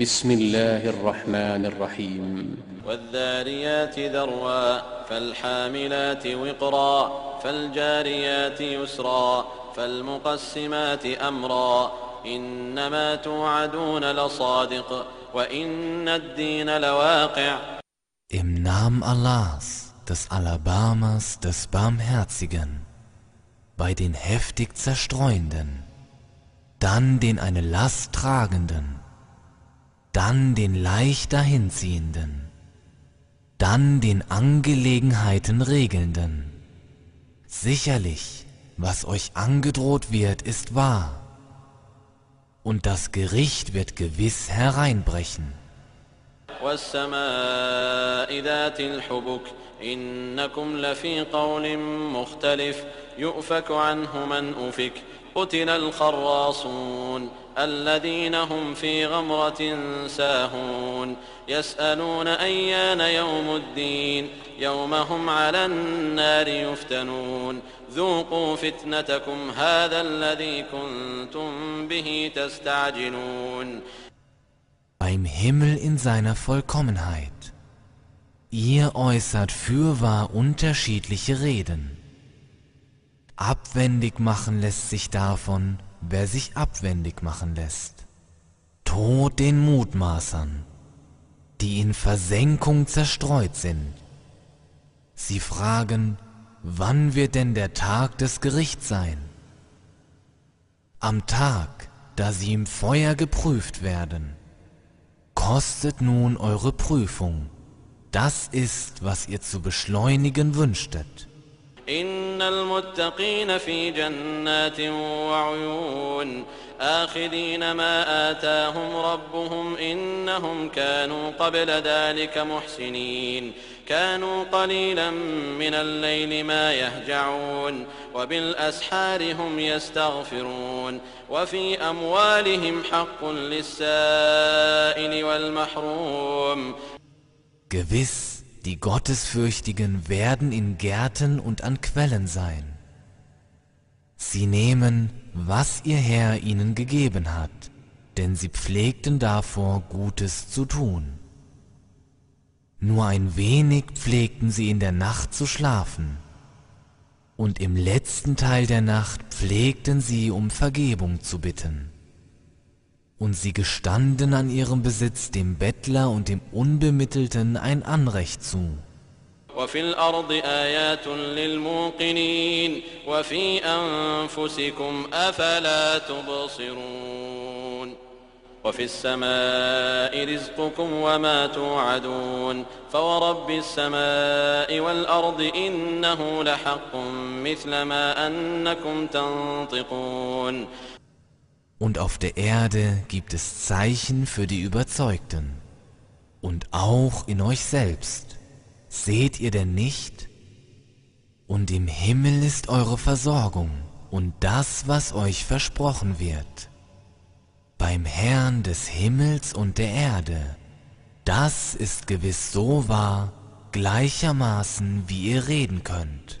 بسم الله الرحمن الرحيم. والذاريات ذروا فالحاملات وقرا فالجاريات يسرا فالمقسمات أمرا. إنما توعدون لصادق وإن الدين لواقع. Im Namen Allahs, des Alabamas, des Barmherzigen, bei den heftig Zerstreuenden, dann den eine Last tragenden, dann den leicht dahinziehenden, dann den Angelegenheiten regelnden. Sicherlich, was euch angedroht wird, ist wahr, und das Gericht wird gewiss hereinbrechen. والسماء ذات الحبك إنكم لفي قول مختلف يؤفك عنه من أفك قتل الخراصون الذين هم في غمرة ساهون يسألون أيان يوم الدين يوم هم على النار يفتنون ذوقوا فتنتكم هذا الذي كنتم به تستعجلون beim Himmel in seiner Vollkommenheit. Ihr äußert fürwahr unterschiedliche Reden. Abwendig machen lässt sich davon, wer sich abwendig machen lässt. Tod den Mutmaßern, die in Versenkung zerstreut sind. Sie fragen, wann wird denn der Tag des Gerichts sein? Am Tag, da sie im Feuer geprüft werden. Kostet nun eure Prüfung. Das ist, was ihr zu beschleunigen wünschtet. إن المتقين في جنات وعيون آخذين ما آتاهم ربهم إنهم كانوا قبل ذلك محسنين كانوا قليلا من الليل ما يهجعون وبالأسحار هم يستغفرون وفي أموالهم حق للسائل والمحروم Gewiss, die Gottesfürchtigen werden in Gärten und an Quellen sein. Sie nehmen, was ihr Herr ihnen gegeben hat, denn sie pflegten davor, Gutes zu tun. Nur ein wenig pflegten sie in der Nacht zu schlafen, und im letzten Teil der Nacht pflegten sie um Vergebung zu bitten Und sie gestanden an ihrem Besitz dem Bettler und dem Unbemittelten ein Anrecht zu. وفي الأرض آيات للموقنين وفي أنفسكم أفلا تبصرون وفي السماء رزقكم وما توعدون فورب السماء والأرض إنه لحق مثل ما أنكم تنطقون und auf der Erde gibt es Zeichen für die Überzeugten. Und auch in euch selbst. Seht ihr denn nicht? Und im Himmel ist eure Versorgung und das, was euch versprochen wird. Beim Herrn des Himmels und der Erde. Das ist gewiss so wahr, gleichermaßen wie ihr reden könnt.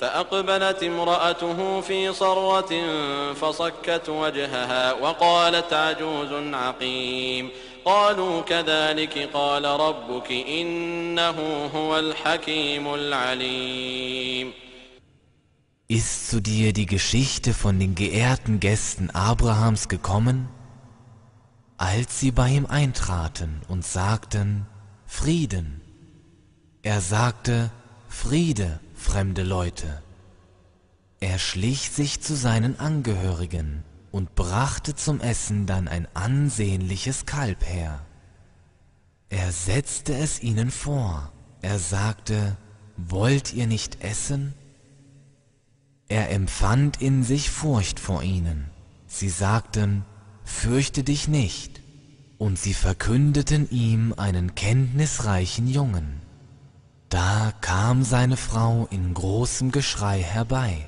فأقبلت امرأته في صرة فصكت وجهها وقالت عجوز عقيم قالوا كذلك قال ربك إنه هو الحكيم العليم Ist zu dir die Geschichte von den geehrten Gästen Abrahams gekommen? Als sie bei ihm eintraten und sagten, Frieden. Er sagte, Friede, fremde Leute. Er schlich sich zu seinen Angehörigen und brachte zum Essen dann ein ansehnliches Kalb her. Er setzte es ihnen vor. Er sagte, Wollt ihr nicht essen? Er empfand in sich Furcht vor ihnen. Sie sagten, Fürchte dich nicht. und sie verkündeten ihm einen kenntnisreichen Jungen. Da kam seine Frau in großem Geschrei herbei.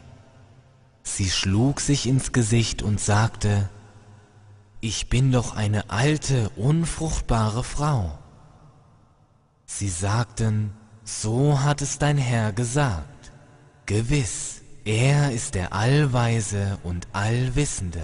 Sie schlug sich ins Gesicht und sagte, Ich bin doch eine alte, unfruchtbare Frau. Sie sagten, So hat es dein Herr gesagt. Gewiss, er ist der Allweise und Allwissende.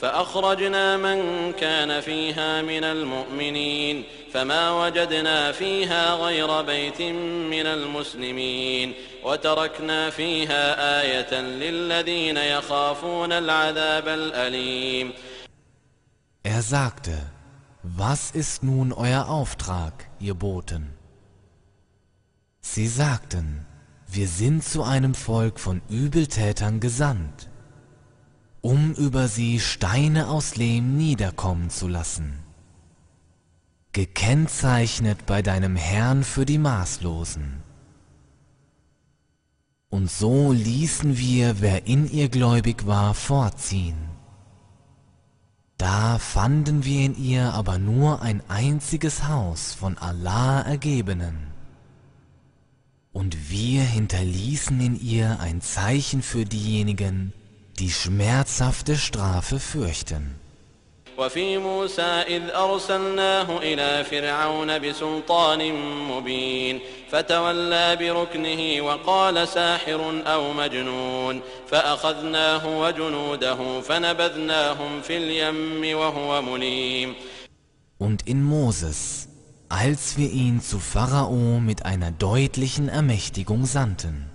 فأخرجنا من كان فيها من المؤمنين فما وجدنا فيها غير بيت من المسلمين وتركنا فيها آية للذين يخافون العذاب الأليم Er sagte, was ist nun euer Auftrag, ihr Boten? Sie sagten, wir sind zu einem Volk von Übeltätern gesandt, um über sie Steine aus Lehm niederkommen zu lassen, gekennzeichnet bei deinem Herrn für die Maßlosen. Und so ließen wir, wer in ihr gläubig war, vorziehen. Da fanden wir in ihr aber nur ein einziges Haus von Allah Ergebenen. Und wir hinterließen in ihr ein Zeichen für diejenigen, die schmerzhafte Strafe fürchten. وفي موسى إذ أرسلناه إلى فرعون بسلطان مبين فتولى بركنه وقال ساحر أو مجنون فأخذناه وجنوده فنبذناهم في اليم وهو مليم Und in Moses, als wir ihn zu Pharao mit einer deutlichen Ermächtigung sandten.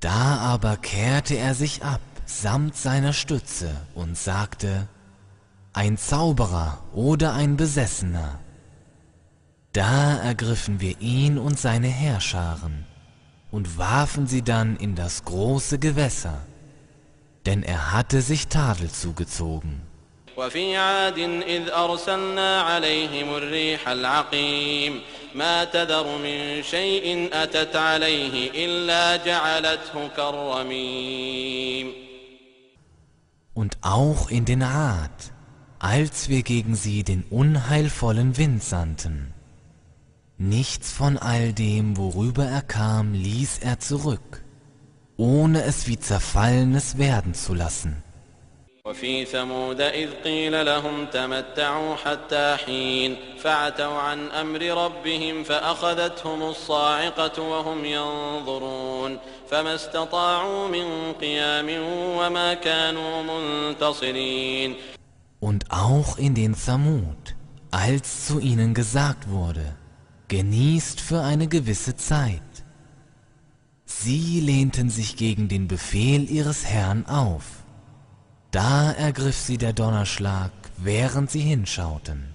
Da aber kehrte er sich ab samt seiner Stütze und sagte, ein Zauberer oder ein Besessener. Da ergriffen wir ihn und seine Heerscharen und warfen sie dann in das große Gewässer, denn er hatte sich Tadel zugezogen. وفي عاد إذ أرسلنا عليهم الريح العقيم ما تذر من شيء أتت عليه إلا جعلته كالرميم und auch in den Rat, als wir gegen sie den unheilvollen Wind sandten. Nichts von all dem, worüber er kam, ließ er zurück, ohne es wie Zerfallenes werden zu lassen. وفي ثمود إذ قيل لهم تمتعوا حتى حين فعتوا عن أمر ربهم فأخذتهم الصاعقة وهم ينظرون فما استطاعوا من قيام وما كانوا منتصرين Und auch in den Thamud, als zu ihnen gesagt wurde, genießt für eine gewisse Zeit. Sie lehnten sich gegen den Befehl ihres Herrn auf. Da ergriff sie der Donnerschlag, während sie hinschauten.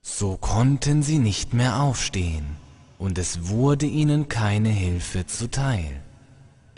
So konnten sie nicht mehr aufstehen, und es wurde ihnen keine Hilfe zuteil.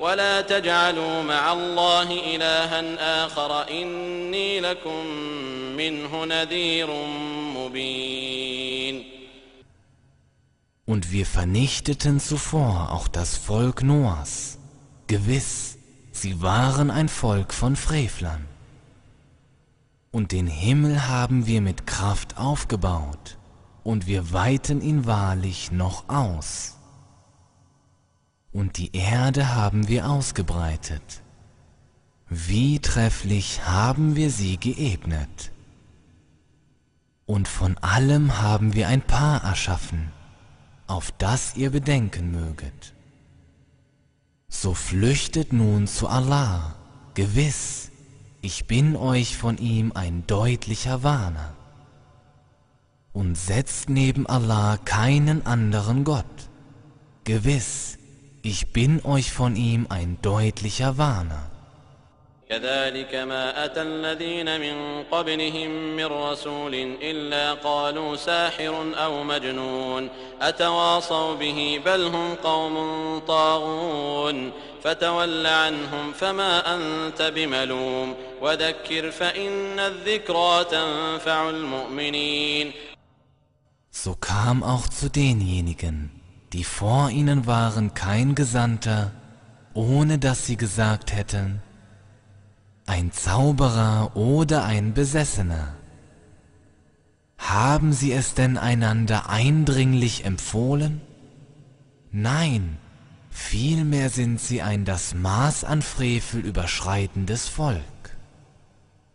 ولا تجعلوا مع الله إلها آخر إني لكم منه نذير مبين Und wir vernichteten zuvor auch das Volk Noahs. Gewiss, sie waren ein Volk von Frevlern. Und den Himmel haben wir mit Kraft aufgebaut, und wir weiten ihn wahrlich noch aus. Und die Erde haben wir ausgebreitet. Wie trefflich haben wir sie geebnet. Und von allem haben wir ein Paar erschaffen, auf das ihr bedenken möget. So flüchtet nun zu Allah, gewiss, ich bin euch von ihm ein deutlicher Warner. Und setzt neben Allah keinen anderen Gott. Gewiss, ich bin euch von ihm ein deutlicher Warner. كذلك ما أتى الذين من قبلهم من رسول إلا قالوا ساحر أو مجنون أتواصوا به بل هم قوم طاغون. فتول عنهم فما أنت بملوم وذكر فإن الذكرى تنفع المؤمنين. So kam auch zu denjenigen, die vor ihnen waren, kein Gesandter, ohne dass sie gesagt hätten, ein Zauberer oder ein Besessener. Haben sie es denn einander eindringlich empfohlen? Nein, vielmehr sind sie ein das Maß an Frevel überschreitendes Volk.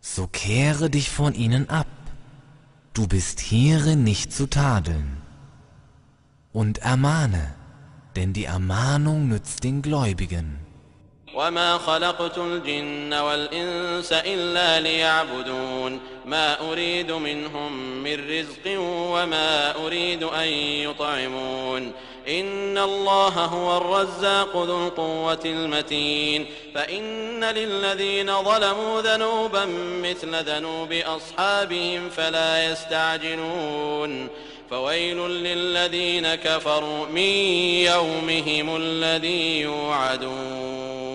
So kehre dich von ihnen ab, du bist hierin nicht zu tadeln. Und ermahne, denn die Ermahnung nützt den Gläubigen. وما خلقت الجن والإنس إلا ليعبدون ما أريد منهم من رزق وما أريد أن يطعمون إن الله هو الرزاق ذو القوة المتين فإن للذين ظلموا ذنوبا مثل ذنوب أصحابهم فلا يستعجلون فويل للذين كفروا من يومهم الذي يوعدون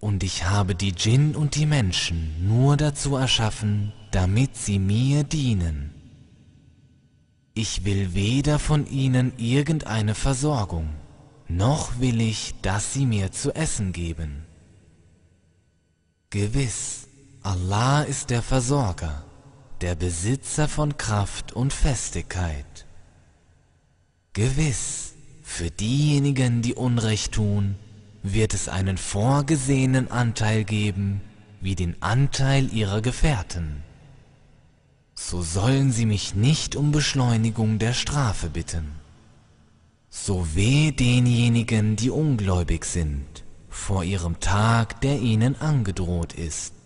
Und ich habe die Djinn und die Menschen nur dazu erschaffen, damit sie mir dienen. Ich will weder von ihnen irgendeine Versorgung, noch will ich, dass sie mir zu essen geben. Gewiss, Allah ist der Versorger, der Besitzer von Kraft und Festigkeit. Gewiss, für diejenigen, die Unrecht tun, wird es einen vorgesehenen Anteil geben, wie den Anteil ihrer Gefährten. So sollen sie mich nicht um Beschleunigung der Strafe bitten. So weh denjenigen, die ungläubig sind, vor ihrem Tag, der ihnen angedroht ist.